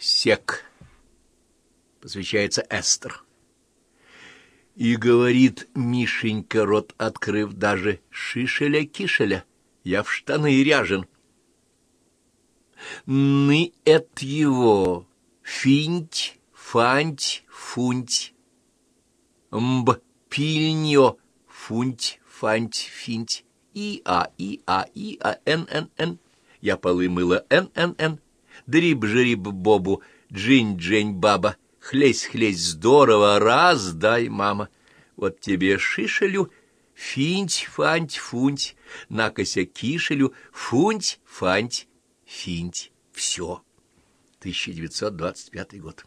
Сек. Посвящается Эстер. И говорит Мишенька, рот открыв даже шишеля-кишеля, я в штаны ряжен. Ны эт его, финть, фанть, фунть, мб, пильнё, фунть, фанть, финть, и-а, и-а, и-а, н-н-н, я полы мыла н-н-н, дриб-жриб-бобу, джинь-джень-баба, хлесь-хлесь, здорово, раз дай, мама, вот тебе шишелю, финть, фанть, фунть, накося кишелю, фунть, фанть, финть, все. 1925 год.